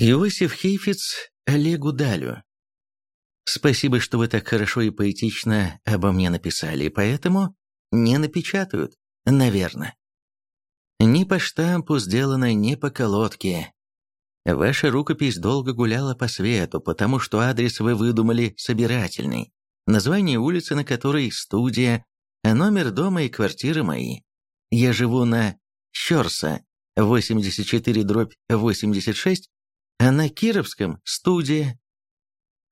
Иосиф Хейфиц Олегу Далю. Спасибо, что вы так хорошо и поэтично обо мне написали, поэтому не напечатают, наверное. Ни по штампу сделано, ни по колодке. Ваша рукопись долго гуляла по свету, потому что адрес вы выдумали собирательный. Название улицы, на которой студия, а номер дома и квартиры мои. Я живу на Щорса, 84 дробь 86, а на Кировском – студия.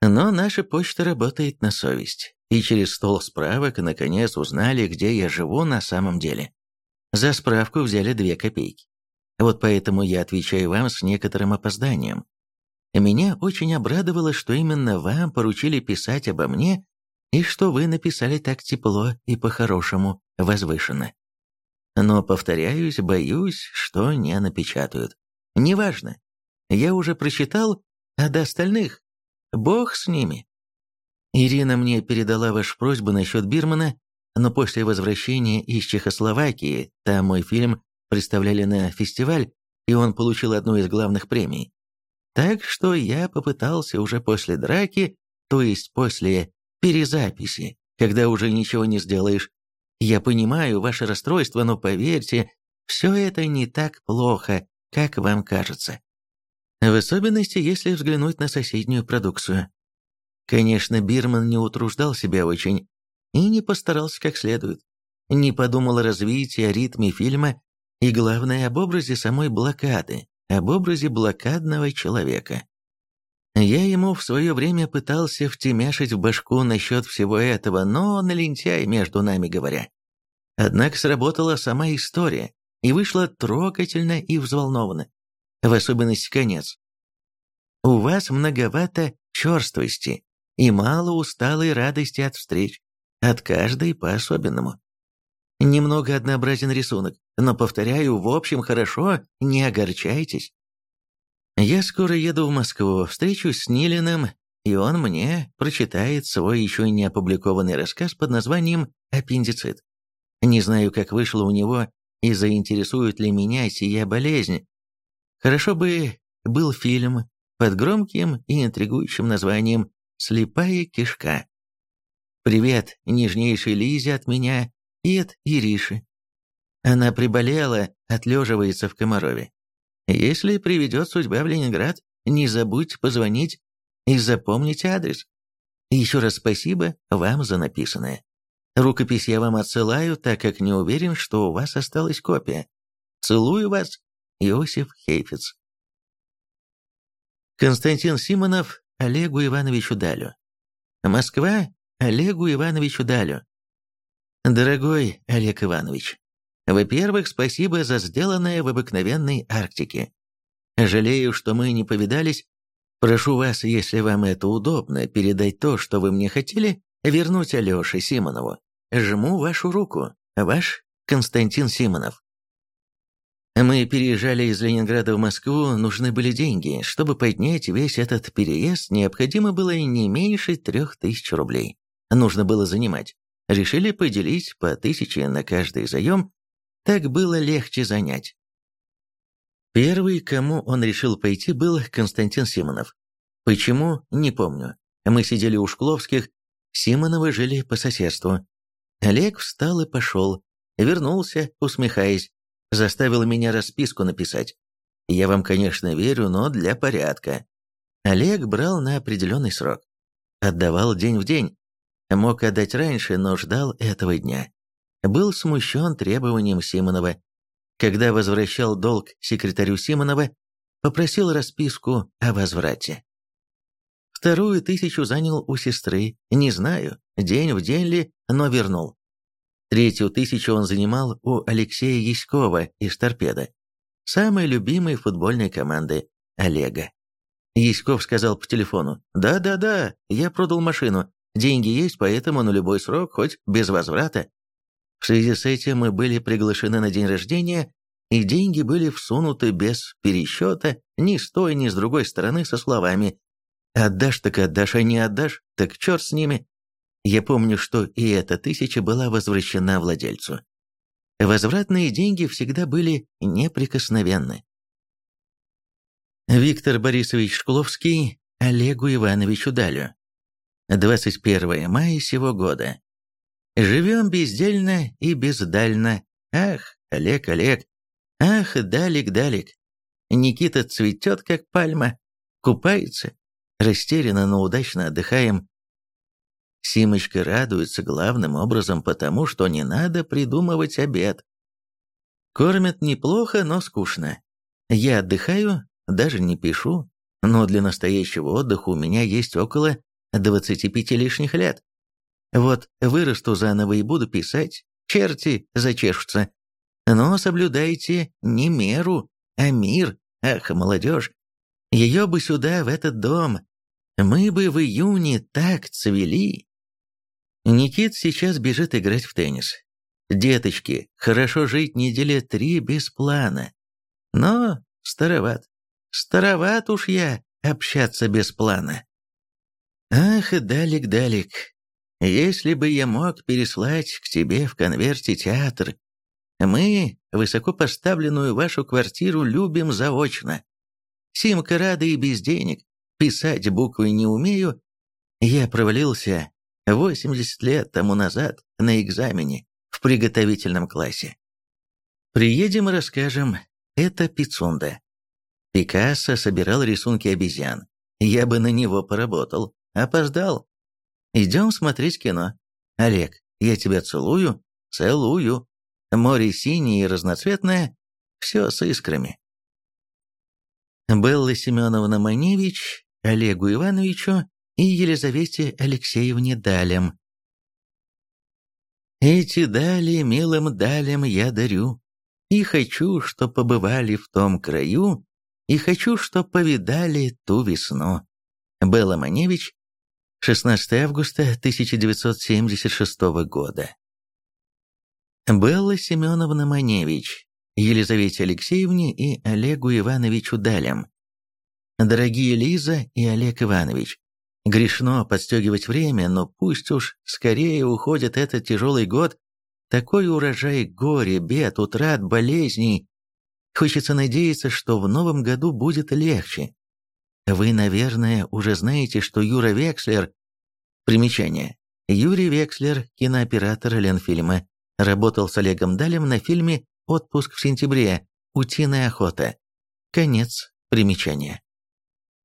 Но наша почта работает на совесть, и через стол справок наконец узнали, где я живу на самом деле. За справку взяли две копейки. Вот поэтому я отвечаю вам с некоторым опозданием. Меня очень обрадовало, что именно вам поручили писать обо мне, и что вы написали так тепло и по-хорошему, возвышенно. Но, повторяюсь, боюсь, что не напечатают. Неважно, я уже прочитал, а до остальных бог с ними. Ирина мне передала вашу просьбу насчет Бирмана, но после возвращения из Чехословакии, там мой фильм представляли на фестиваль, и он получил одну из главных премий. Так что я попытался уже после драки, то есть после перезаписи, когда уже ничего не сделаешь. Я понимаю ваше расстройство, но поверьте, все это не так плохо, как вам кажется. В особенности, если взглянуть на соседнюю продукцию. Конечно, Бирман не утруждал себя очень и не постарался как следует. Не подумал о развитии, о ритме фильма и, главное, об образе самой блокады, об образе блокадного человека. Я ему в свое время пытался втемяшить в башку насчет всего этого, но он лентяй, между нами говоря. Однако сработала сама история, и вышла трогательно и взволнованно в особенности конец. У вас многовато черствости и мало усталой радости от встреч, от каждой по-особенному. Немного однообразен рисунок, но, повторяю, в общем хорошо, не огорчайтесь. Я скоро еду в Москву, встречусь с Нилиным, и он мне прочитает свой еще не опубликованный рассказ под названием «Аппендицит». Не знаю, как вышло у него и заинтересует ли меня сия болезнь, Хорошо бы был фильм под громким и интригующим названием «Слепая кишка». Привет нежнейшей Лизе от меня и от Ириши. Она приболела, отлеживается в Комарове. Если приведет судьба в Ленинград, не забудь позвонить и запомнить адрес. Еще раз спасибо вам за написанное. Рукопись я вам отсылаю, так как не уверен, что у вас осталась копия. Целую вас Иосиф Хейфиц. Константин Симонов Олегу Ивановичу Далю. Москва Олегу Ивановичу Далю. Дорогой Олег Иванович, во-первых, спасибо за сделанное в обыкновенной Арктике. Жалею, что мы не повидались. Прошу вас, если вам это удобно, передать то, что вы мне хотели, вернуть Алёше Симонову. Жму вашу руку. Ваш Константин Симонов. Мы переезжали из Ленинграда в Москву, нужны были деньги. Чтобы поднять весь этот переезд, необходимо было не меньше трех тысяч рублей. Нужно было занимать. Решили поделить по тысяче на каждый заем, так было легче занять. Первый, кому он решил пойти, был Константин Симонов. Почему, не помню. Мы сидели у Шкловских, Симоновы жили по соседству. Олег встал и пошел, вернулся, усмехаясь заставила меня расписку написать. Я вам, конечно, верю, но для порядка. Олег брал на определенный срок. Отдавал день в день. Мог отдать раньше, но ждал этого дня. Был смущен требованием Симонова. Когда возвращал долг секретарю Симонова, попросил расписку о возврате. Вторую тысячу занял у сестры, не знаю, день в день ли, но вернул. Третью тысячу он занимал у Алексея Яськова из «Торпеда», самой любимой футбольной команды Олега. Яськов сказал по телефону, «Да-да-да, я продал машину, деньги есть, поэтому на любой срок, хоть без возврата». В связи с этим мы были приглашены на день рождения, и деньги были всунуты без пересчета ни с той, ни с другой стороны со словами «Отдашь так отдашь, а не отдашь, так черт с ними». Я помню, что и эта тысяча была возвращена владельцу. Возвратные деньги всегда были неприкосновенны. Виктор Борисович Шкловский Олегу Ивановичу Далю. 21 мая сего года. Живем бездельно и бездально. Ах, Олег, Олег. Ах, Далик, Далик. Никита цветет, как пальма. Купается. Растерянно, но удачно отдыхаем. Симочка радуется главным образом потому, что не надо придумывать обед. Кормят неплохо, но скучно. Я отдыхаю, даже не пишу, но для настоящего отдыха у меня есть около 25 лишних лет. Вот вырасту заново и буду писать, черти зачешутся. Но соблюдайте не меру, а мир. Ах, молодежь, ее бы сюда, в этот дом. Мы бы в июне так цвели. Никит сейчас бежит играть в теннис. Деточки, хорошо жить недели три без плана. Но староват. Староват уж я общаться без плана. Ах, Далик, Далик, если бы я мог переслать к тебе в конверте театр, мы высоко поставленную вашу квартиру любим заочно. Симка рада и без денег, писать буквы не умею. Я провалился 80 лет тому назад на экзамене в приготовительном классе. Приедем и расскажем, это Пицунда. Пикассо собирал рисунки обезьян. Я бы на него поработал. Опоздал. Идем смотреть кино. Олег, я тебя целую, целую. Море синее и разноцветное, все с искрами. Белла Семеновна Маневич, Олегу Ивановичу и Елизавете Алексеевне Далем. Эти дали милым далям я дарю, и хочу, чтоб побывали в том краю, и хочу, чтоб повидали ту весну. Белла Маневич, 16 августа 1976 года. Белла Семеновна Маневич, Елизавете Алексеевне и Олегу Ивановичу Далям. Дорогие Лиза и Олег Иванович, грешно подстегивать время, но пусть уж скорее уходит этот тяжелый год, такой урожай горя, бед, утрат, болезней, Хочется надеяться, что в новом году будет легче. Вы, наверное, уже знаете, что Юра Векслер... Примечание. Юрий Векслер, кинооператор Ленфильма, работал с Олегом Далем на фильме «Отпуск в сентябре. Утиная охота». Конец примечания.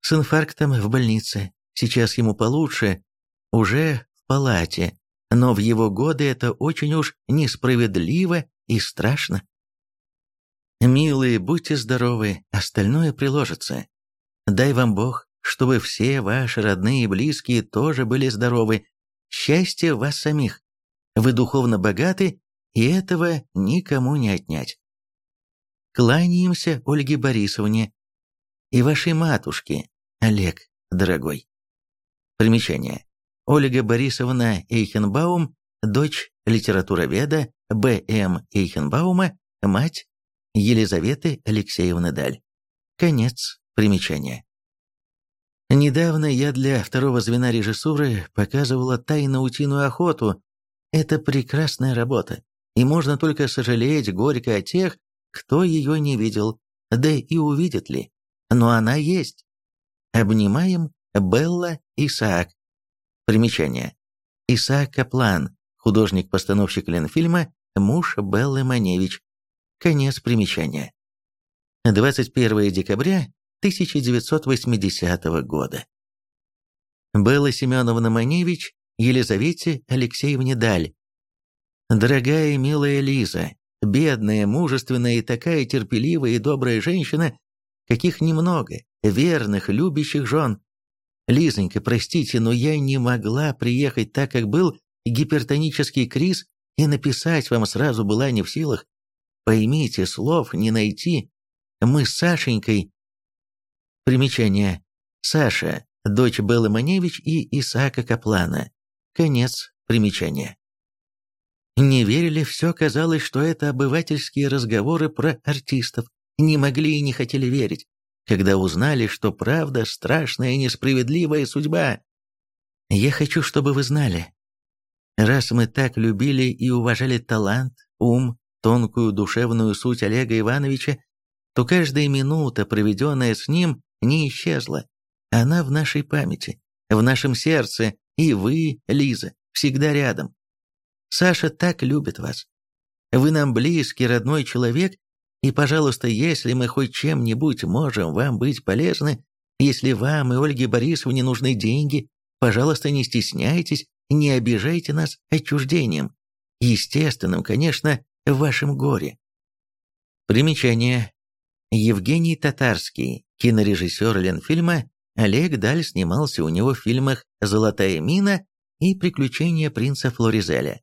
С инфарктом в больнице. Сейчас ему получше. Уже в палате. Но в его годы это очень уж несправедливо и страшно. Милые, будьте здоровы, остальное приложится. Дай вам Бог, чтобы все ваши родные и близкие тоже были здоровы. Счастье вас самих. Вы духовно богаты, и этого никому не отнять. Кланяемся Ольге Борисовне и вашей матушке, Олег, дорогой. Примечание. Ольга Борисовна Эйхенбаум, дочь литературоведа Б.М. Эйхенбаума, мать Елизаветы Алексеевны Даль. Конец примечания. Недавно я для второго звена режиссуры показывала «Тайно-утиную охоту». Это прекрасная работа, и можно только сожалеть горько о тех, кто ее не видел, да и увидит ли. Но она есть. Обнимаем Белла Исаак. Примечание. Исаак Каплан, художник-постановщик Ленфильма, муж Беллы Маневич, Конец примечания. 21 декабря 1980 года. Белла Семеновна Маневич Елизавете Алексеевне Даль. Дорогая и милая Лиза, бедная, мужественная и такая терпеливая и добрая женщина, каких немного, верных, любящих жен. Лизонька, простите, но я не могла приехать так, как был гипертонический криз, и написать вам сразу была не в силах. Поймите, слов не найти. Мы с Сашенькой... Примечание. Саша, дочь Беллы Маневич и Исаака Каплана. Конец примечания. Не верили, все казалось, что это обывательские разговоры про артистов. Не могли и не хотели верить, когда узнали, что правда страшная и несправедливая судьба. Я хочу, чтобы вы знали. Раз мы так любили и уважали талант, ум, тонкую душевную суть Олега Ивановича, то каждая минута, проведенная с ним, не исчезла. Она в нашей памяти, в нашем сердце, и вы, Лиза, всегда рядом. Саша так любит вас. Вы нам близкий, родной человек, и, пожалуйста, если мы хоть чем-нибудь можем вам быть полезны, если вам и Ольге Борисовне нужны деньги, пожалуйста, не стесняйтесь, не обижайте нас отчуждением. Естественным, конечно, в вашем горе. Примечание. Евгений Татарский, кинорежиссер Ленфильма, Олег Даль снимался у него в фильмах «Золотая мина» и «Приключения принца Флоризеля».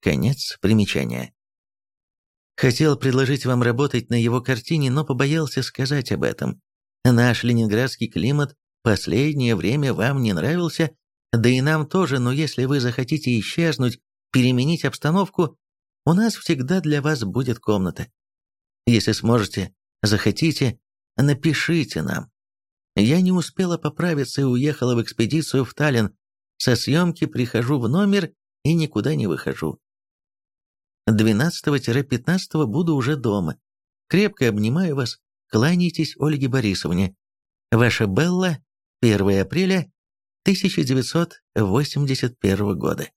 Конец примечания. Хотел предложить вам работать на его картине, но побоялся сказать об этом. Наш ленинградский климат последнее время вам не нравился, да и нам тоже, но если вы захотите исчезнуть, переменить обстановку, у нас всегда для вас будет комната. Если сможете, захотите, напишите нам. Я не успела поправиться и уехала в экспедицию в Таллин. Со съемки прихожу в номер и никуда не выхожу. 12-15 буду уже дома. Крепко обнимаю вас. Кланяйтесь Ольге Борисовне. Ваша Белла, 1 апреля 1981 года.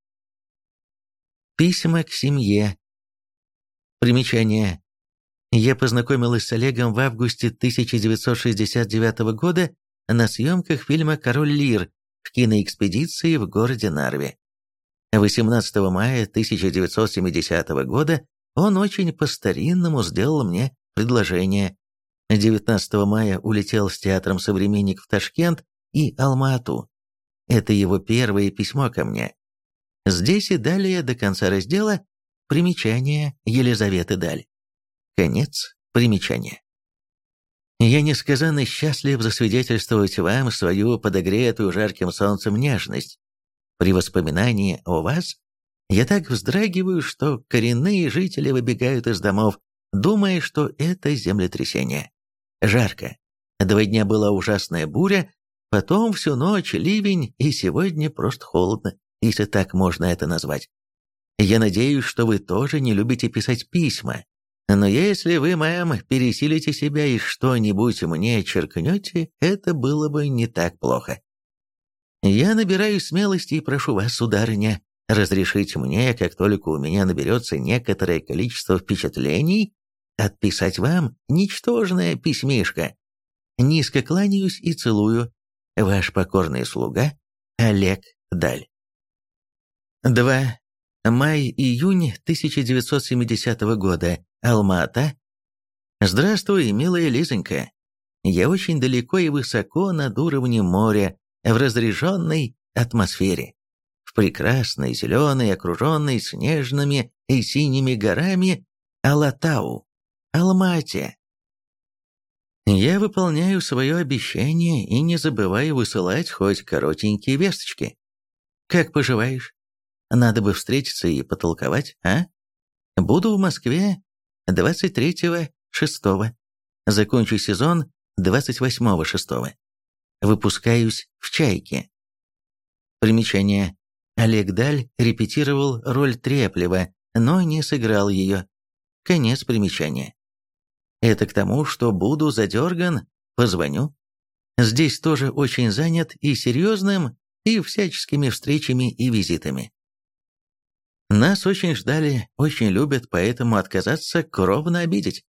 Письма к семье. Примечание. Я познакомилась с Олегом в августе 1969 года на съемках фильма «Король Лир» в киноэкспедиции в городе Нарве. 18 мая 1970 года он очень по-старинному сделал мне предложение. 19 мая улетел с театром «Современник» в Ташкент и Алма-Ату. Это его первое письмо ко мне. Здесь и далее до конца раздела примечание Елизаветы Даль. Конец примечания. Я несказанно счастлив засвидетельствовать вам свою подогретую жарким солнцем нежность, при воспоминании о вас я так вздрагиваю, что коренные жители выбегают из домов, думая, что это землетрясение. Жарко. Два дня была ужасная буря, потом всю ночь ливень, и сегодня просто холодно, если так можно это назвать. Я надеюсь, что вы тоже не любите писать письма, но если вы, мэм, пересилите себя и что-нибудь мне черкнете, это было бы не так плохо. Я набираю смелости и прошу вас, сударыня, разрешить мне, как только у меня наберется некоторое количество впечатлений, отписать вам ничтожное письмишко. Низко кланяюсь и целую. Ваш покорный слуга Олег Даль. 2. Май-июнь 1970 года. Алма-Ата. Здравствуй, милая Лизонька. Я очень далеко и высоко над уровнем моря, в разряженной атмосфере, в прекрасной зеленой, окруженной снежными и синими горами Алатау, Алмате. Я выполняю свое обещание и не забываю высылать хоть коротенькие весточки. Как поживаешь? Надо бы встретиться и потолковать, а? Буду в Москве 23-6. Закончу сезон 28-6. Выпускаюсь в «Чайке». Примечание. Олег Даль репетировал роль Треплева, но не сыграл ее. Конец примечания. Это к тому, что буду задерган, позвоню. Здесь тоже очень занят и серьезным, и всяческими встречами и визитами. Нас очень ждали, очень любят, поэтому отказаться кровно обидеть.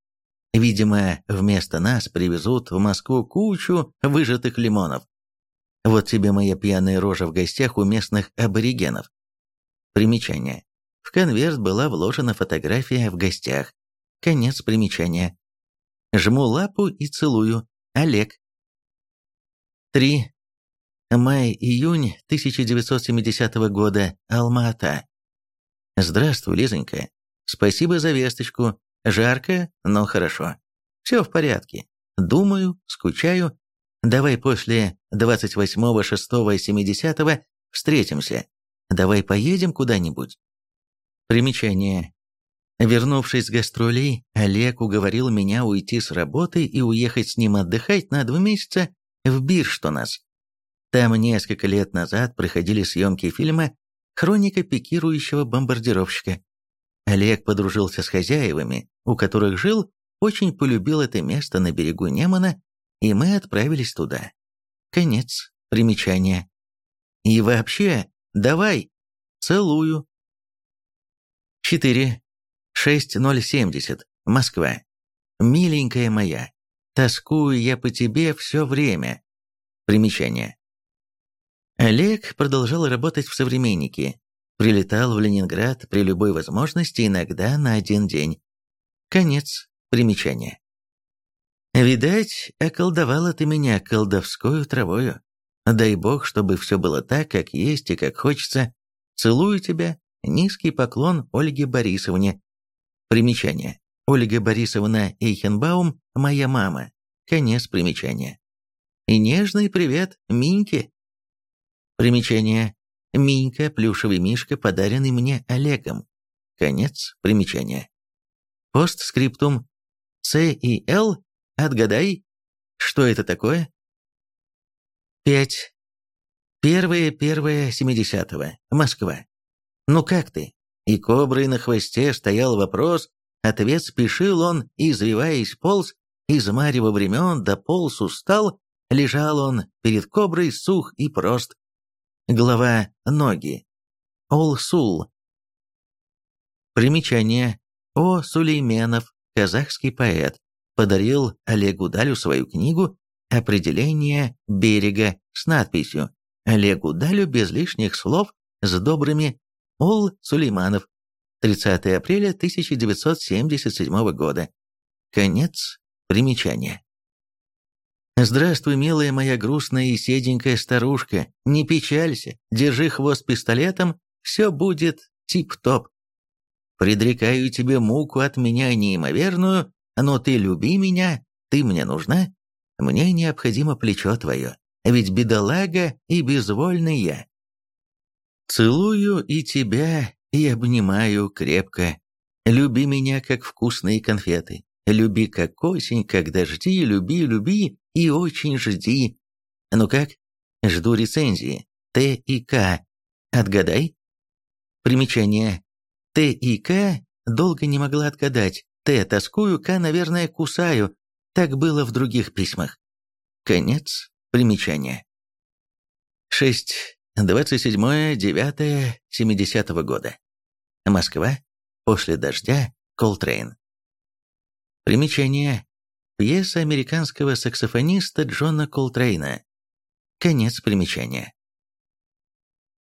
Видимо, вместо нас привезут в Москву кучу выжатых лимонов. Вот тебе моя пьяная рожа в гостях у местных аборигенов. Примечание. В конверт была вложена фотография в гостях. Конец примечания. Жму лапу и целую. Олег. 3. Май-июнь 1970 года. Алма-Ата. Здравствуй, Лизонька. Спасибо за весточку. Жарко, но хорошо. Все в порядке. Думаю, скучаю. Давай после 28-го, 6-го, 70-го встретимся. Давай поедем куда-нибудь. Примечание. Вернувшись с гастролей, Олег уговорил меня уйти с работы и уехать с ним отдыхать на два месяца в Бирштонас. Там несколько лет назад проходили съемки фильма «Хроника пикирующего бомбардировщика». Олег подружился с хозяевами, у которых жил, очень полюбил это место на берегу Немана, и мы отправились туда. Конец примечания. И вообще, давай, целую. 4. 6070. Москва. Миленькая моя, тоскую я по тебе все время. Примечание. Олег продолжал работать в «Современнике». Прилетал в Ленинград при любой возможности, иногда на один день. Конец примечания. Видать, околдовала ты меня колдовскую травою. Дай бог, чтобы все было так, как есть и как хочется. Целую тебя. Низкий поклон Ольге Борисовне. Примечание. Ольга Борисовна Эйхенбаум – моя мама. Конец примечания. И нежный привет Миньке. Примечание. Минька, плюшевый мишка, подаренный мне Олегом. Конец примечания. Постскриптум. С и Л Отгадай, что это такое? 5. Первое, первое, семидесятого. Москва. Ну как ты? И коброй на хвосте стоял вопрос, ответ спешил он, извиваясь полз, из марева времен до полз устал, лежал он перед коброй сух и прост. Глава «Ноги». Ол-Сул. Примечание. О. Сулейменов, казахский поэт подарил Олегу Далю свою книгу «Определение берега» с надписью «Олегу Далю без лишних слов с добрыми Ол Сулейманов. 30 апреля 1977 года». Конец примечания. «Здравствуй, милая моя грустная и седенькая старушка, не печалься, держи хвост пистолетом, все будет тип-топ. Предрекаю тебе муку от меня неимоверную, но ты люби меня, ты мне нужна, мне необходимо плечо твое, ведь бедолага и безвольный я. Целую и тебя, и обнимаю крепко. Люби меня, как вкусные конфеты. Люби, как осень, как дожди, люби, люби и очень жди. Ну как? Жду рецензии. Т и К. Отгадай. Примечание. Т и К долго не могла отгадать, Т. Тоскую, К. Наверное, кусаю. Так было в других письмах. Конец примечания. 6. 27-9 70 -го года. Москва. После дождя. Колтрейн. Примечание. Пьеса американского саксофониста Джона Колтрейна. Конец примечания.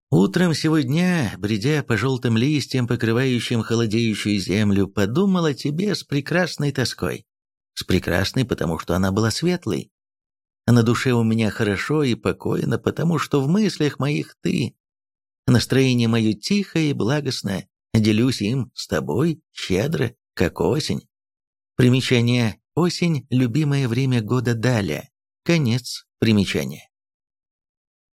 Утром сегодня, бредя по желтым листьям, покрывающим холодеющую землю, подумал о тебе с прекрасной тоской. С прекрасной, потому что она была светлой. А на душе у меня хорошо и покойно, потому что в мыслях моих ты. Настроение мое тихое и благостное, делюсь им с тобой щедро, как осень. Примечание «Осень – любимое время года Даля». Конец примечания.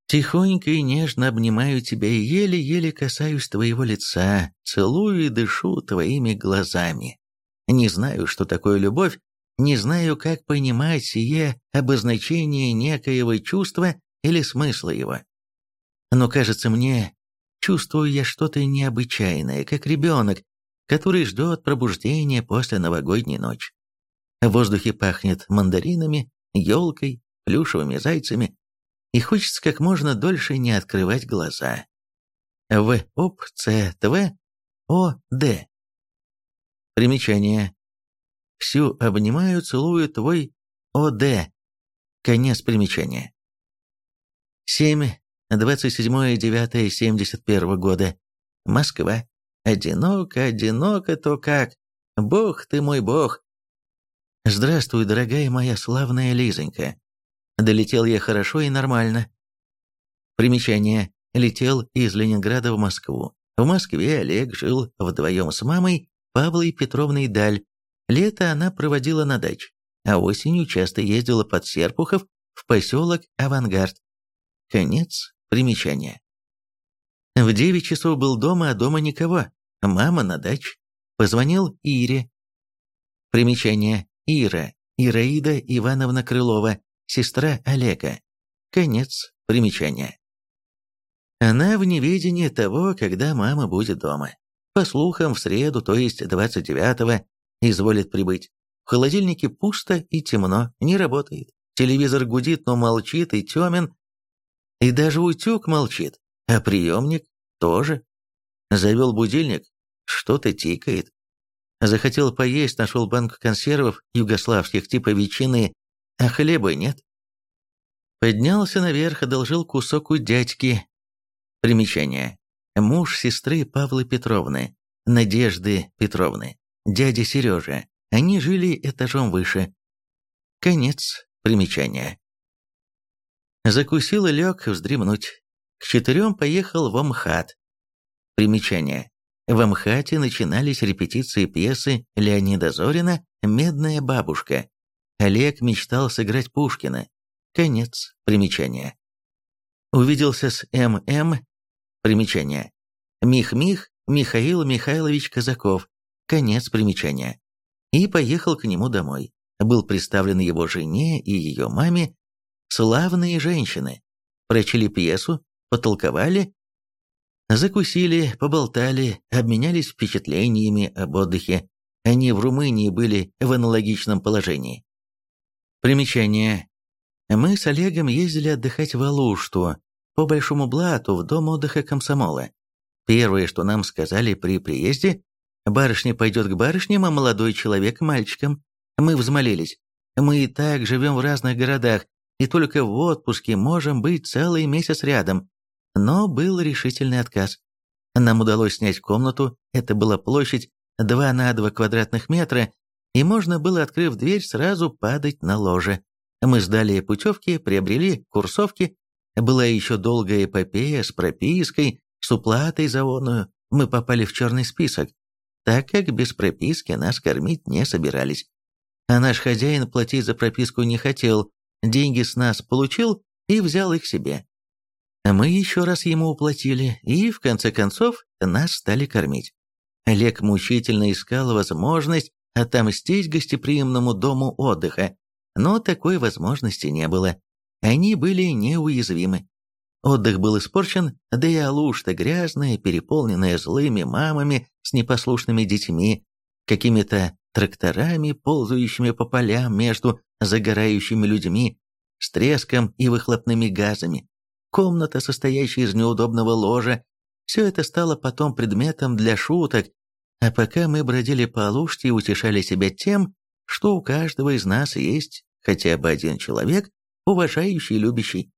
Тихонько и нежно обнимаю тебя и еле-еле касаюсь твоего лица, целую и дышу твоими глазами. Не знаю, что такое любовь, не знаю, как понимать сие обозначение некоего чувства или смысла его. Но кажется мне, чувствую я что-то необычайное, как ребенок, который ждет пробуждения после новогодней ночи. В воздухе пахнет мандаринами, елкой, плюшевыми зайцами, и хочется как можно дольше не открывать глаза. В. Оп. О. Д. Примечание. Всю обнимаю, целую твой. Д. Конец примечания. 7. 27.09.71 года. Москва. Одиноко, одиноко, то как. Бог ты мой бог. Здравствуй, дорогая моя славная Лизонька. Долетел я хорошо и нормально. Примечание. Летел из Ленинграда в Москву. В Москве Олег жил вдвоем с мамой Павлой Петровной Даль. Лето она проводила на даче, а осенью часто ездила под Серпухов в поселок Авангард. Конец примечания. В девять часов был дома, а дома никого. Мама на даче. Позвонил Ире. Примечание. Ира. Ираида Ивановна Крылова сестра Олега. Конец примечания. Она в неведении того, когда мама будет дома. По слухам, в среду, то есть 29-го, изволит прибыть. В холодильнике пусто и темно, не работает. Телевизор гудит, но молчит и темен. И даже утюг молчит, а приемник тоже. Завел будильник, что-то тикает. Захотел поесть, нашел банк консервов югославских типа ветчины, а хлеба нет. Поднялся наверх, одолжил кусок у дядьки. Примечание. Муж сестры Павлы Петровны, Надежды Петровны, дядя Сережа. Они жили этажом выше. Конец примечания. Закусил и лег вздремнуть. К четырем поехал в Амхат. Примечание. В Амхате начинались репетиции пьесы Леонида Зорина «Медная бабушка». Олег мечтал сыграть Пушкина. Конец примечания. Увиделся с М.М. Примечание. Мих-Мих Михаил Михайлович Казаков. Конец примечания. И поехал к нему домой. Был представлен его жене и ее маме. Славные женщины. Прочли пьесу, потолковали, закусили, поболтали, обменялись впечатлениями об отдыхе. Они в Румынии были в аналогичном положении. Примечание. Мы с Олегом ездили отдыхать в Алушту, по Большому Блату, в дом отдыха комсомола. Первое, что нам сказали при приезде, барышня пойдет к барышням, а молодой человек мальчикам. Мы взмолились. Мы и так живем в разных городах, и только в отпуске можем быть целый месяц рядом. Но был решительный отказ. Нам удалось снять комнату, это была площадь 2 на 2 квадратных метра, и можно было, открыв дверь, сразу падать на ложе. Мы сдали путевки, приобрели курсовки. Была еще долгая эпопея с пропиской, с уплатой за оную. Мы попали в черный список, так как без прописки нас кормить не собирались. А наш хозяин платить за прописку не хотел, деньги с нас получил и взял их себе. Мы еще раз ему уплатили, и, в конце концов, нас стали кормить. Олег мучительно искал возможность отомстить гостеприимному дому отдыха, но такой возможности не было. Они были неуязвимы. Отдых был испорчен, да и Алушта грязная, переполненная злыми мамами с непослушными детьми, какими-то тракторами, ползающими по полям между загорающими людьми, с треском и выхлопными газами. Комната, состоящая из неудобного ложа, все это стало потом предметом для шуток, а пока мы бродили по Алуште и утешали себя тем, что у каждого из нас есть хотя бы один человек, уважающий и любящий.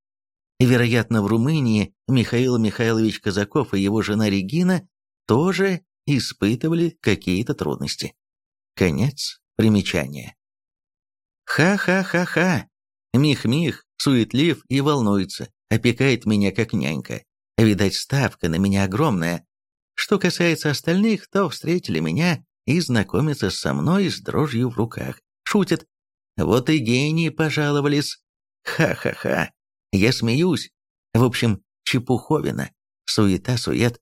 Вероятно, в Румынии Михаил Михайлович Казаков и его жена Регина тоже испытывали какие-то трудности. Конец примечания. Ха-ха-ха-ха. Мих-мих, суетлив и волнуется, опекает меня как нянька. Видать, ставка на меня огромная. Что касается остальных, то встретили меня и знакомятся со мной с дрожью в руках. Шутят. Вот и гении пожаловались. Ха-ха-ха. Я смеюсь. В общем, чепуховина. Суета-сует.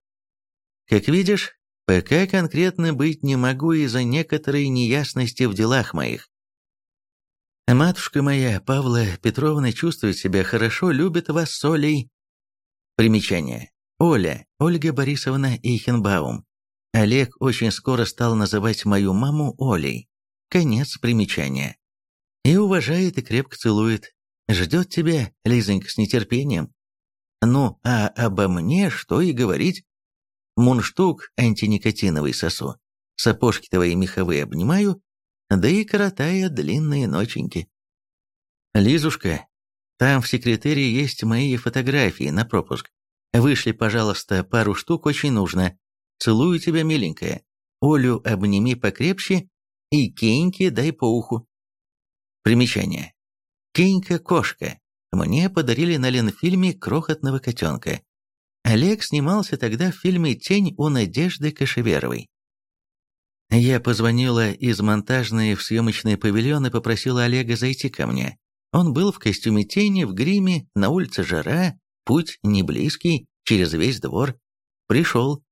Как видишь, пока конкретно быть не могу из-за некоторой неясности в делах моих. Матушка моя, Павла Петровна, чувствует себя хорошо, любит вас с Олей. Примечание. Оля, Ольга Борисовна Эйхенбаум. Олег очень скоро стал называть мою маму Олей. Конец примечания. И уважает и крепко целует. Ждет тебя, Лизонька, с нетерпением. Ну, а обо мне что и говорить. Мунштук антиникотиновый сосу. Сапожки твои меховые обнимаю, да и коротая длинные ноченьки. Лизушка, там в секретаре есть мои фотографии на пропуск. Вышли, пожалуйста, пару штук, очень нужно. Целую тебя, миленькая. Олю обними покрепче и Кеньке дай по уху. Примечание. Кенька-кошка. Мне подарили на Ленфильме крохотного котенка. Олег снимался тогда в фильме «Тень у Надежды Кашеверовой». Я позвонила из монтажной в съемочный павильон и попросила Олега зайти ко мне. Он был в костюме тени, в гриме, на улице жара, путь не близкий, через весь двор. Пришел.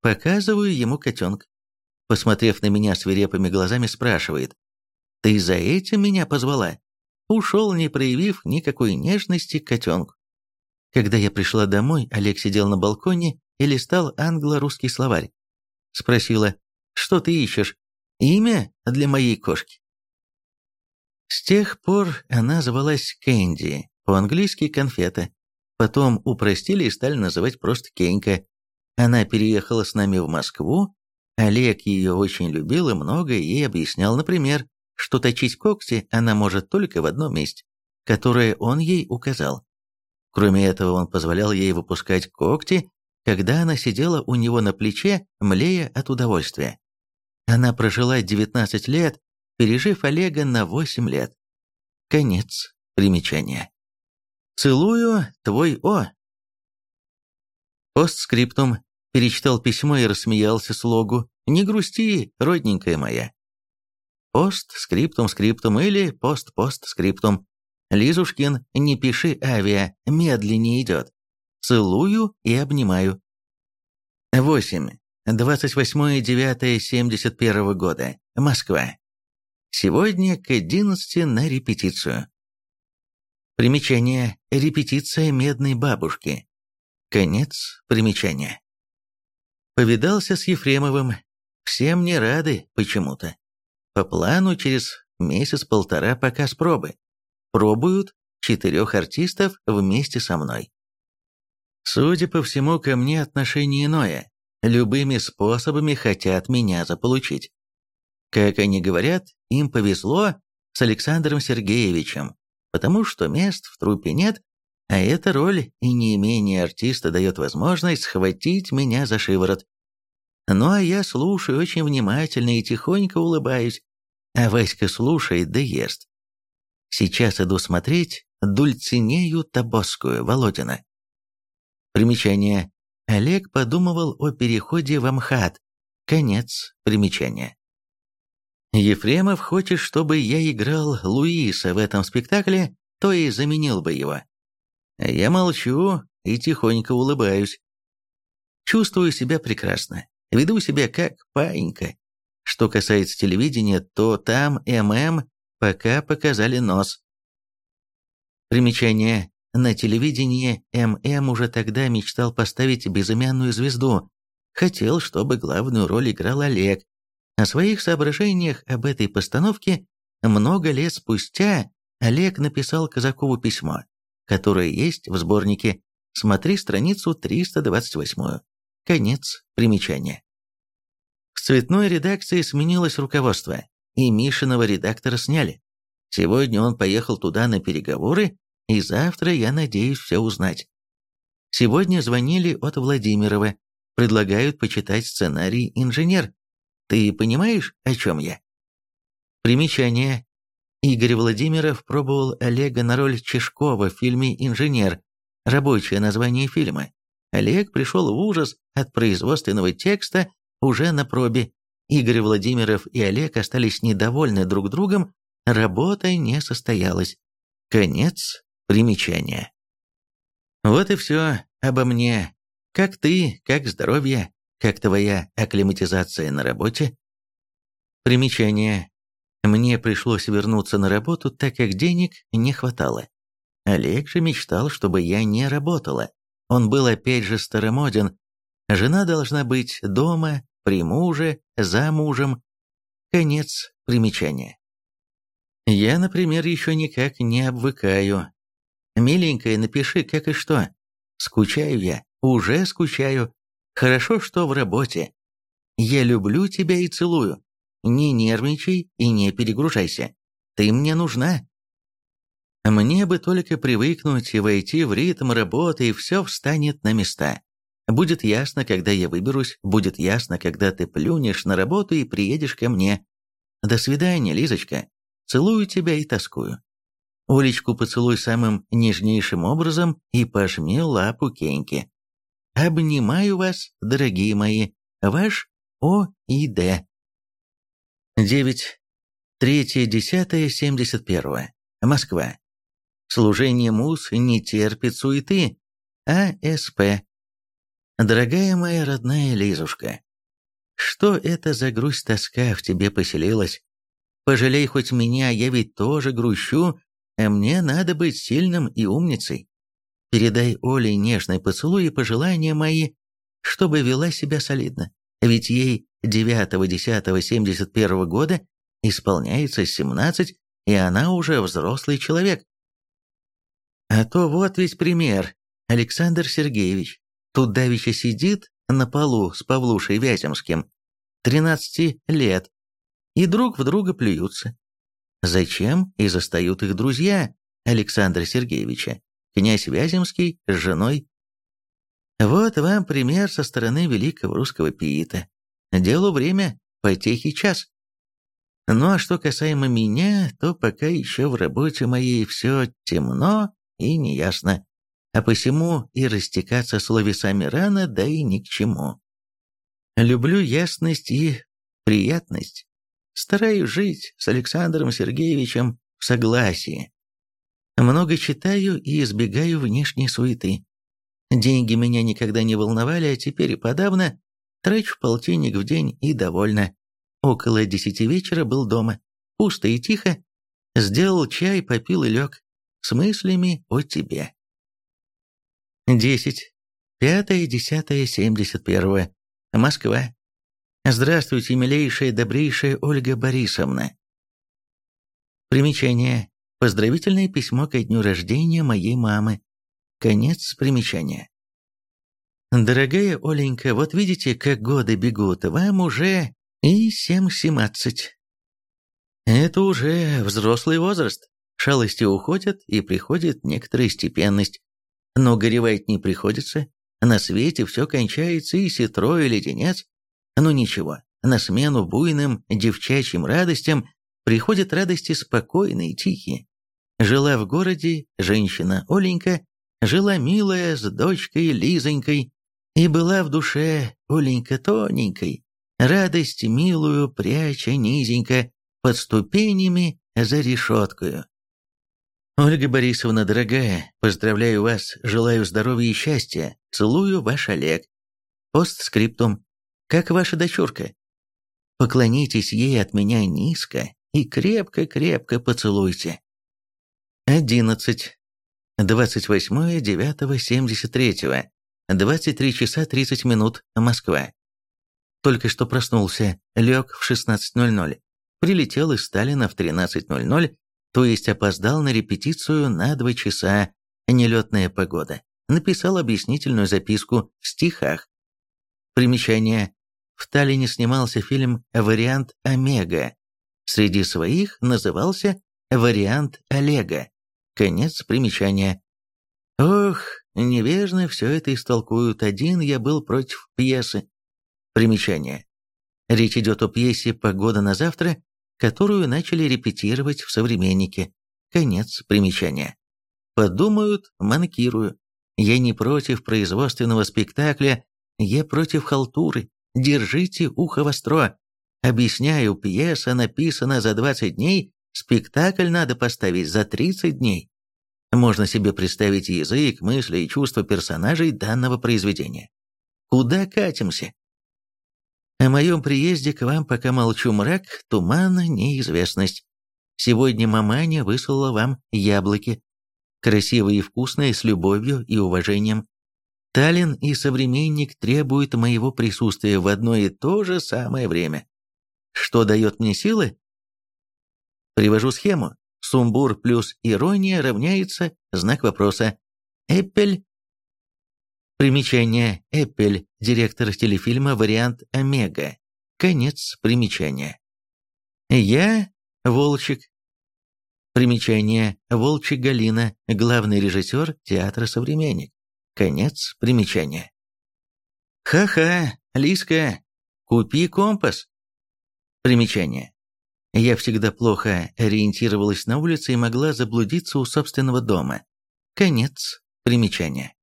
Показываю ему котенка. Посмотрев на меня свирепыми глазами, спрашивает. «Ты за этим меня позвала?» Ушел, не проявив никакой нежности к котенку. Когда я пришла домой, Олег сидел на балконе и листал англо-русский словарь. Спросила, что ты ищешь? Имя для моей кошки. С тех пор она звалась Кэнди, по-английски конфета. Потом упростили и стали называть просто Кенька. Она переехала с нами в Москву. Олег ее очень любил и многое ей объяснял, например, что точить когти она может только в одном месте, которое он ей указал. Кроме этого, он позволял ей выпускать когти, когда она сидела у него на плече, млея от удовольствия. Она прожила 19 лет, пережив Олега на 8 лет. Конец примечания. Целую, твой О. Постскриптум. Перечитал письмо и рассмеялся слогу. Не грусти, родненькая моя. Постскриптум, скриптум или пост-пост-скриптум. Лизушкин, не пиши авиа, медленнее идет. Целую и обнимаю. 8. 28.09.71 года. Москва. Сегодня к 11 на репетицию. Примечание. Репетиция медной бабушки. Конец примечания. Повидался с Ефремовым. Всем не рады почему-то. По плану через месяц-полтора показ пробы. Пробуют четырех артистов вместе со мной. Судя по всему, ко мне отношение иное. Любыми способами хотят меня заполучить. Как они говорят, им повезло с Александром Сергеевичем, потому что мест в трупе нет, а эта роль и неимение артиста дает возможность схватить меня за шиворот. Ну а я слушаю очень внимательно и тихонько улыбаюсь, а Васька слушает да ест. Сейчас иду смотреть Дульцинею Табосскую, Володина. Примечание. Олег подумывал о переходе в Амхат. Конец примечания. Ефремов хочет, чтобы я играл Луиса в этом спектакле, то и заменил бы его. Я молчу и тихонько улыбаюсь. Чувствую себя прекрасно, веду себя как паинька. Что касается телевидения, то там ММ пока показали нос. Примечание. На телевидении ММ уже тогда мечтал поставить безымянную звезду. Хотел, чтобы главную роль играл Олег. О своих соображениях об этой постановке много лет спустя Олег написал Казакову письмо, которое есть в сборнике «Смотри страницу 328». Конец примечания. В цветной редакции сменилось руководство, и Мишиного редактора сняли. Сегодня он поехал туда на переговоры, и завтра я надеюсь все узнать. Сегодня звонили от Владимирова, предлагают почитать сценарий «Инженер». Ты понимаешь, о чем я? Примечание. Игорь Владимиров пробовал Олега на роль Чешкова в фильме «Инженер», рабочее название фильма. Олег пришел в ужас от производственного текста уже на пробе. Игорь Владимиров и Олег остались недовольны друг другом, работа не состоялась. Конец примечания. Вот и все обо мне. Как ты, как здоровье, как твоя акклиматизация на работе? Примечание. Мне пришлось вернуться на работу, так как денег не хватало. Олег же мечтал, чтобы я не работала. Он был опять же старомоден. Жена должна быть дома, при муже, за мужем. Конец примечания. Я, например, еще никак не обвыкаю. Миленькая, напиши, как и что. Скучаю я, уже скучаю. Хорошо, что в работе. Я люблю тебя и целую. Не нервничай и не перегружайся. Ты мне нужна. Мне бы только привыкнуть и войти в ритм работы, и все встанет на места. Будет ясно, когда я выберусь, будет ясно, когда ты плюнешь на работу и приедешь ко мне. До свидания, Лизочка. Целую тебя и тоскую. Олечку поцелуй самым нежнейшим образом и пожми лапу Кеньки. Обнимаю вас, дорогие мои. Ваш О и Д. 9. 3.10.71. Москва. Служение мус не терпит суеты. А.С.П. Дорогая моя родная Лизушка, что это за грусть-тоска в тебе поселилась? Пожалей хоть меня, я ведь тоже грущу, мне надо быть сильным и умницей. Передай Оле нежный поцелуй и пожелания мои, чтобы вела себя солидно, ведь ей 9.10.71 года исполняется 17, и она уже взрослый человек. А то вот весь пример. Александр Сергеевич тут давеча сидит на полу с Павлушей Вяземским, 13 лет, и друг в друга плюются. Зачем и застают их друзья Александра Сергеевича, князь Вяземский с женой. Вот вам пример со стороны великого русского пиита. Делу время, потехи час. Ну а что касаемо меня, то пока еще в работе моей все темно и неясно, а посему и растекаться словесами рано, да и ни к чему. Люблю ясность и приятность. Стараюсь жить с Александром Сергеевичем в согласии. Много читаю и избегаю внешней суеты. Деньги меня никогда не волновали, а теперь и подавно. Трачу полтинник в день и довольна. Около десяти вечера был дома. Пусто и тихо. Сделал чай, попил и лег. С мыслями о тебе. Десять. Пятое, десятое, семьдесят первое. Москва. Здравствуйте, милейшая, добрейшая Ольга Борисовна. Примечание. Поздравительное письмо ко дню рождения моей мамы. Конец примечания. Дорогая Оленька, вот видите, как годы бегут, вам уже и семь-семнадцать. Это уже взрослый возраст. Шалости уходят, и приходит некоторая степенность. Но горевать не приходится. На свете все кончается, и сетро, и леденец. Ну ничего, на смену буйным девчачьим радостям приходят радости спокойные, тихие. Жила в городе женщина Оленька, жила милая с дочкой Лизонькой, и была в душе Оленька тоненькой, радость милую пряча низенько под ступенями за решеткою. Ольга Борисовна, дорогая, поздравляю вас, желаю здоровья и счастья, целую ваш Олег. Постскриптум. Как ваша дочурка? Поклонитесь ей от меня низко и крепко-крепко поцелуйте. 11. 28.09.73. 23 часа 30 минут. Москва. Только что проснулся, лег в 16.00. Прилетел из Сталина в 13.00, то есть опоздал на репетицию на 2 часа. Нелетная погода. Написал объяснительную записку в стихах. Примечание. В Таллине снимался фильм «Вариант Омега». Среди своих назывался «Вариант Олега». Конец примечания. Ох, невежно все это истолкуют. Один я был против пьесы. Примечание. Речь идет о пьесе «Погода на завтра», которую начали репетировать в «Современнике». Конец примечания. Подумают, манкирую. Я не против производственного спектакля, я против халтуры. Держите ухо востро. Объясняю, пьеса написана за 20 дней, спектакль надо поставить за 30 дней. Можно себе представить язык, мысли и чувства персонажей данного произведения. Куда катимся? О моем приезде к вам пока молчу мрак, туман, неизвестность. Сегодня маманя выслала вам яблоки. Красивые и вкусные, с любовью и уважением. Таллин и современник требуют моего присутствия в одно и то же самое время. Что дает мне силы? Привожу схему. Сумбур плюс ирония равняется знак вопроса. Эппель. Примечание. Эппель. Директор телефильма «Вариант Омега». Конец примечания. Я Волчик. Примечание. Волчик Галина. Главный режиссер театра «Современник». Конец примечания. Ха-ха, Лиска, купи компас. Примечание. Я всегда плохо ориентировалась на улице и могла заблудиться у собственного дома. Конец примечания.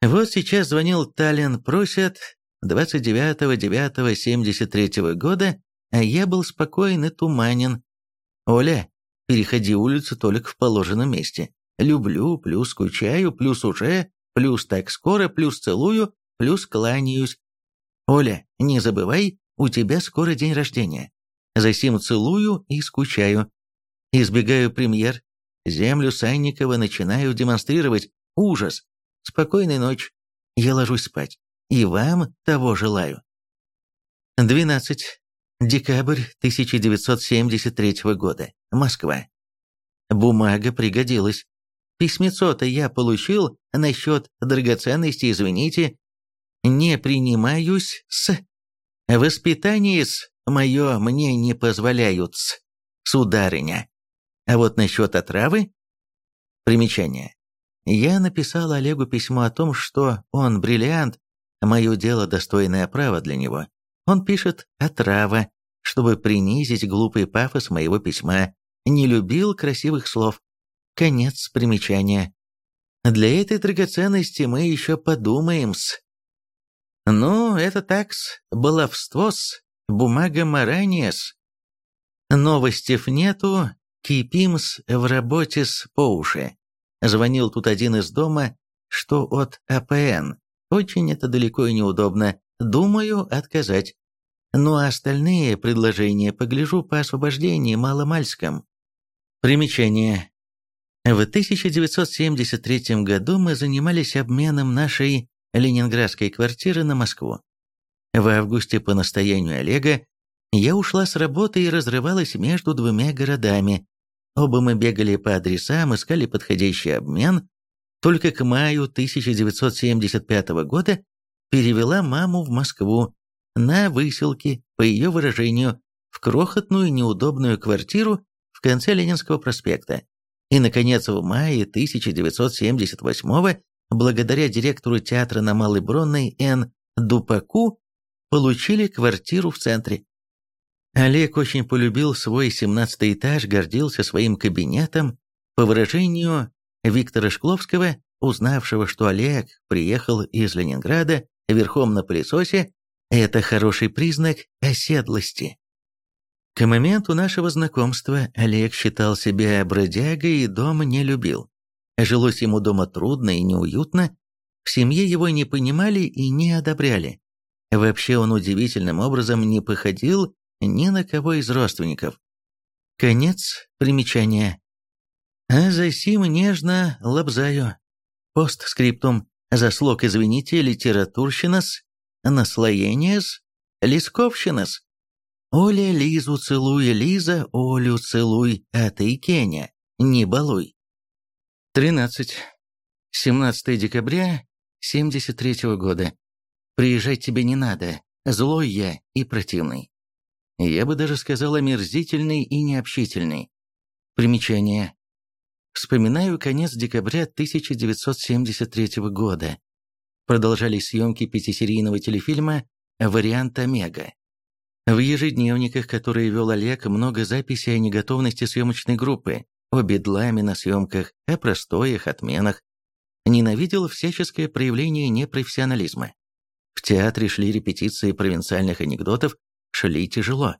Вот сейчас звонил Таллин, просят 29.09.73 года, а я был спокоен и туманен. Оля, переходи улицу только в положенном месте. Люблю, плюс скучаю, плюс уже, плюс так скоро, плюс целую, плюс кланяюсь. Оля, не забывай, у тебя скоро день рождения. Засим целую и скучаю. Избегаю премьер. Землю Санникова начинаю демонстрировать. Ужас. Спокойной ночи. Я ложусь спать. И вам того желаю. 12. Декабрь 1973 года. Москва. Бумага пригодилась. Письмецо-то я получил насчет драгоценностей, извините. Не принимаюсь с... Воспитание с мое мне не позволяют с... Сударыня. А вот насчет отравы... Примечание. Я написал Олегу письмо о том, что он бриллиант, мое дело достойная оправа для него. Он пишет «отрава», чтобы принизить глупый пафос моего письма, не любил красивых слов. Конец примечания. Для этой драгоценности мы еще подумаем-с. Ну, это такс, баловство-с, бумага марания-с. Новостей нету, кипим-с в работе-с по уши. Звонил тут один из дома, что от АПН. Очень это далеко и неудобно. Думаю, отказать. Ну а остальные предложения погляжу по освобождении маломальском. Примечание. В 1973 году мы занимались обменом нашей ленинградской квартиры на Москву. В августе по настоянию Олега я ушла с работы и разрывалась между двумя городами. Оба мы бегали по адресам, искали подходящий обмен. Только к маю 1975 года перевела маму в Москву на выселке, по ее выражению, в крохотную неудобную квартиру в конце Ленинского проспекта. И, наконец, в мае 1978 благодаря директору театра на Малой Бронной Н. Дупаку, получили квартиру в центре. Олег очень полюбил свой 17 этаж, гордился своим кабинетом. По выражению Виктора Шкловского, узнавшего, что Олег приехал из Ленинграда верхом на пылесосе, это хороший признак оседлости. К моменту нашего знакомства Олег считал себя бродягой и дома не любил. Жилось ему дома трудно и неуютно, в семье его не понимали и не одобряли. Вообще он удивительным образом не походил ни на кого из родственников. Конец примечания. А за сим нежно лобзаю. Постскриптум. За слог, извините, литературщина-с, наслоение-с, лисковщина-с. Оля Лизу целуй, Лиза Олю целуй, а ты, Кеня, не балуй. 13. 17 декабря 73 -го года. Приезжать тебе не надо, злой я и противный. Я бы даже сказал омерзительный и необщительный. Примечание. Вспоминаю конец декабря 1973 года. Продолжались съемки пятисерийного телефильма «Вариант Омега». В ежедневниках, которые вел Олег, много записей о неготовности съемочной группы, о бедламе на съемках, о простоях, отменах. Ненавидел всяческое проявление непрофессионализма. В театре шли репетиции провинциальных анекдотов, шли тяжело.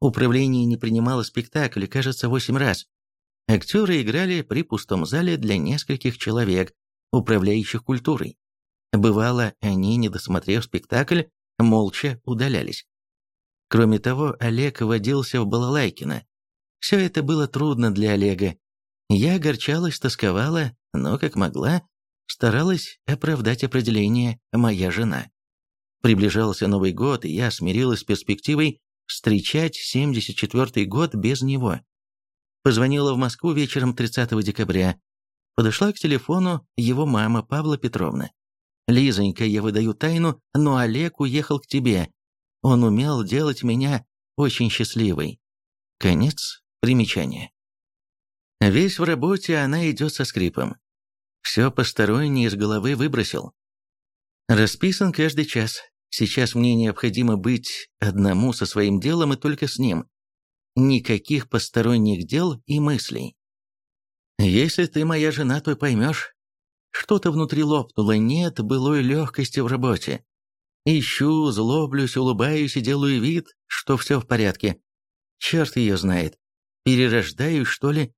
Управление не принимало спектакли, кажется, восемь раз. Актеры играли при пустом зале для нескольких человек, управляющих культурой. Бывало, они, не досмотрев спектакль, молча удалялись. Кроме того, Олег водился в Балалайкино. Все это было трудно для Олега. Я огорчалась, тосковала, но, как могла, старалась оправдать определение «моя жена». Приближался Новый год, и я смирилась с перспективой встречать 74-й год без него. Позвонила в Москву вечером 30 декабря. Подошла к телефону его мама Павла Петровна. «Лизонька, я выдаю тайну, но Олег уехал к тебе. Он умел делать меня очень счастливой. Конец примечания. Весь в работе она идет со скрипом. Все постороннее из головы выбросил. Расписан каждый час. Сейчас мне необходимо быть одному со своим делом и только с ним. Никаких посторонних дел и мыслей. Если ты моя жена, то поймешь. Что-то внутри лопнуло, нет былой легкости в работе. Ищу, злоблюсь, улыбаюсь и делаю вид, что все в порядке. Черт ее знает. Перерождаюсь, что ли?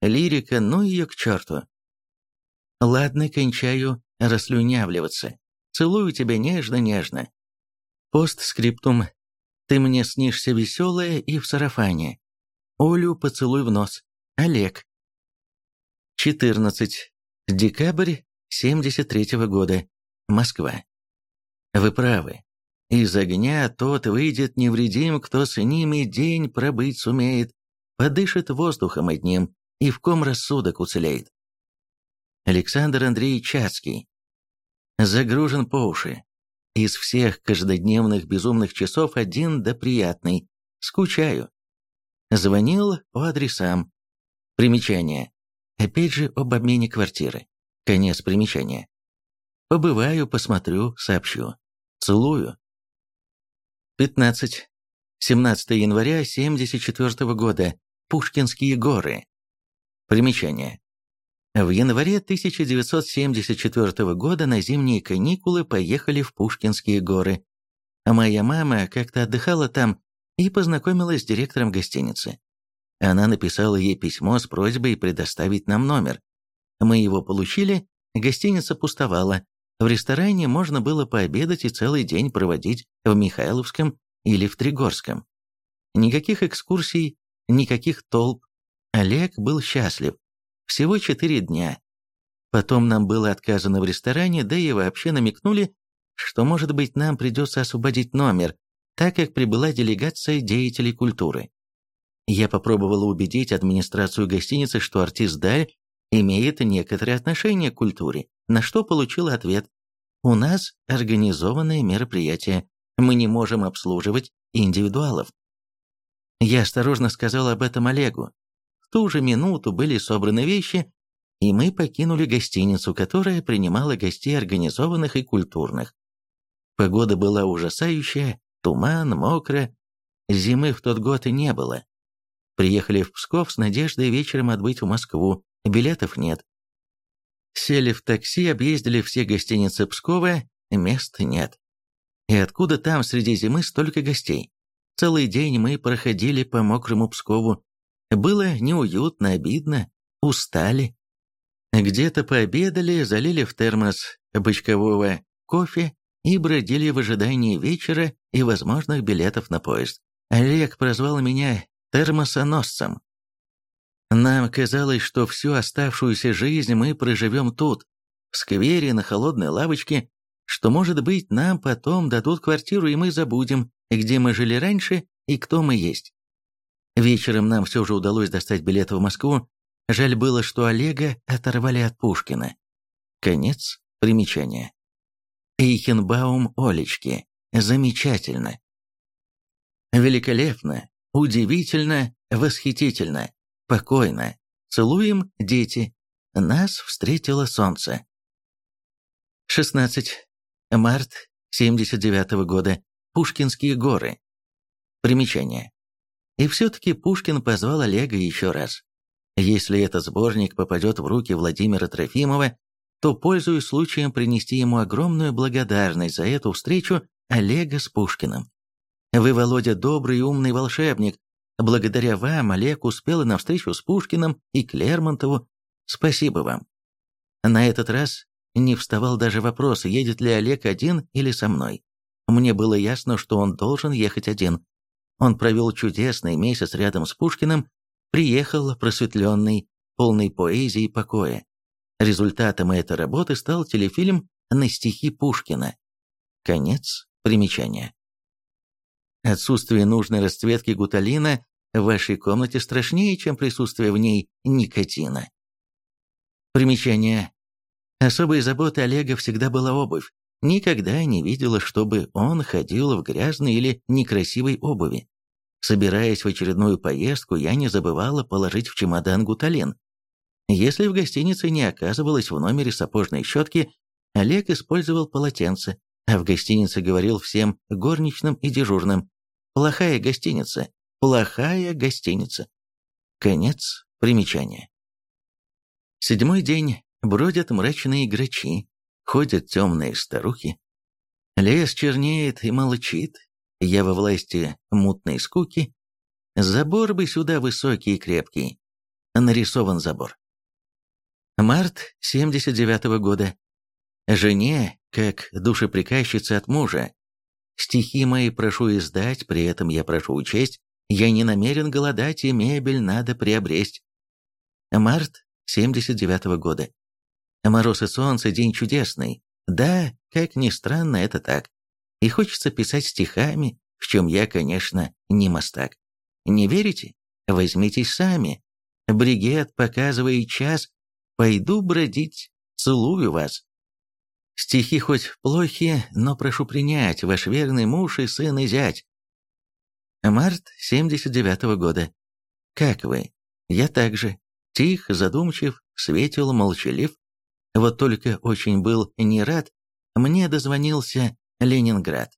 Лирика, ну ее к черту. Ладно, кончаю расслюнявливаться. Целую тебя нежно-нежно. Постскриптум. Ты мне снишься веселая и в сарафане. Олю поцелуй в нос. Олег. 14. Декабрь 73 -го года. Москва. Вы правы. Из огня тот выйдет невредим, кто с ними день пробыть сумеет, подышит воздухом одним, и в ком рассудок уцелеет. Александр Андреевич Чацкий. Загружен по уши. Из всех каждодневных безумных часов один да приятный. Скучаю. Звонил по адресам. Примечание. Опять же об обмене квартиры. Конец примечания. Побываю, посмотрю, сообщу. Целую. 15. 17 января 74 года. Пушкинские горы. Примечание. В январе 1974 года на зимние каникулы поехали в Пушкинские горы. Моя мама как-то отдыхала там и познакомилась с директором гостиницы. Она написала ей письмо с просьбой предоставить нам номер. Мы его получили, гостиница пустовала, в ресторане можно было пообедать и целый день проводить в Михайловском или в Тригорском. Никаких экскурсий, никаких толп. Олег был счастлив. Всего четыре дня. Потом нам было отказано в ресторане, да и вообще намекнули, что, может быть, нам придется освободить номер, так как прибыла делегация деятелей культуры. Я попробовала убедить администрацию гостиницы, что артист Даль имеет некоторое отношение к культуре, на что получил ответ «У нас организованное мероприятие, мы не можем обслуживать индивидуалов». Я осторожно сказал об этом Олегу. В ту же минуту были собраны вещи, и мы покинули гостиницу, которая принимала гостей организованных и культурных. Погода была ужасающая, туман, мокро, зимы в тот год и не было. Приехали в Псков с надеждой вечером отбыть в Москву, билетов нет. Сели в такси, объездили все гостиницы Пскова, мест нет. И откуда там среди зимы столько гостей? Целый день мы проходили по мокрому Пскову. Было неуютно, обидно, устали. Где-то пообедали, залили в термос бычкового кофе и бродили в ожидании вечера и возможных билетов на поезд. Олег прозвал меня термосоносцем. Нам казалось, что всю оставшуюся жизнь мы проживем тут, в сквере, на холодной лавочке, что, может быть, нам потом дадут квартиру, и мы забудем, где мы жили раньше и кто мы есть. Вечером нам все же удалось достать билеты в Москву. Жаль было, что Олега оторвали от Пушкина. Конец примечания. Эйхенбаум Олечки. Замечательно. Великолепно, удивительно, восхитительно. Покойно. Целуем, дети. Нас встретило солнце. 16. Март 79 -го года. Пушкинские горы. Примечание. И все-таки Пушкин позвал Олега еще раз. Если этот сборник попадет в руки Владимира Трофимова, то пользуюсь случаем принести ему огромную благодарность за эту встречу Олега с Пушкиным. Вы, Володя, добрый и умный волшебник, Благодаря вам Олег успел на встречу с Пушкиным и Клермонтову. Спасибо вам. На этот раз не вставал даже вопрос, едет ли Олег один или со мной. Мне было ясно, что он должен ехать один. Он провел чудесный месяц рядом с Пушкиным, приехал просветленный, полный поэзии и покоя. Результатом этой работы стал телефильм на стихи Пушкина. Конец примечания. Отсутствие нужной расцветки гуталина в вашей комнате страшнее, чем присутствие в ней никотина. Примечание. Особой заботой Олега всегда была обувь. Никогда не видела, чтобы он ходил в грязной или некрасивой обуви. Собираясь в очередную поездку, я не забывала положить в чемодан гуталин. Если в гостинице не оказывалось в номере сапожной щетки, Олег использовал полотенце, а в гостинице говорил всем горничным и дежурным Плохая гостиница. Плохая гостиница. Конец примечания. Седьмой день бродят мрачные грачи, ходят темные старухи. Лес чернеет и молчит, я во власти мутной скуки. Забор бы сюда высокий и крепкий. Нарисован забор. Март 79 -го года. Жене, как душеприказчица от мужа, Стихи мои прошу издать, при этом я прошу учесть, я не намерен голодать, и мебель надо приобресть. Март 79 -го года. Мороз и солнце, день чудесный. Да, как ни странно, это так. И хочется писать стихами, в чем я, конечно, не мастак. Не верите? Возьмитесь сами. Бригет, показывая час, пойду бродить, целую вас. Стихи хоть плохи, но прошу принять, ваш верный муж и сын и зять. Март 79 -го года. Как вы? Я также. Тих, задумчив, светил, молчалив. Вот только очень был не рад. Мне дозвонился Ленинград.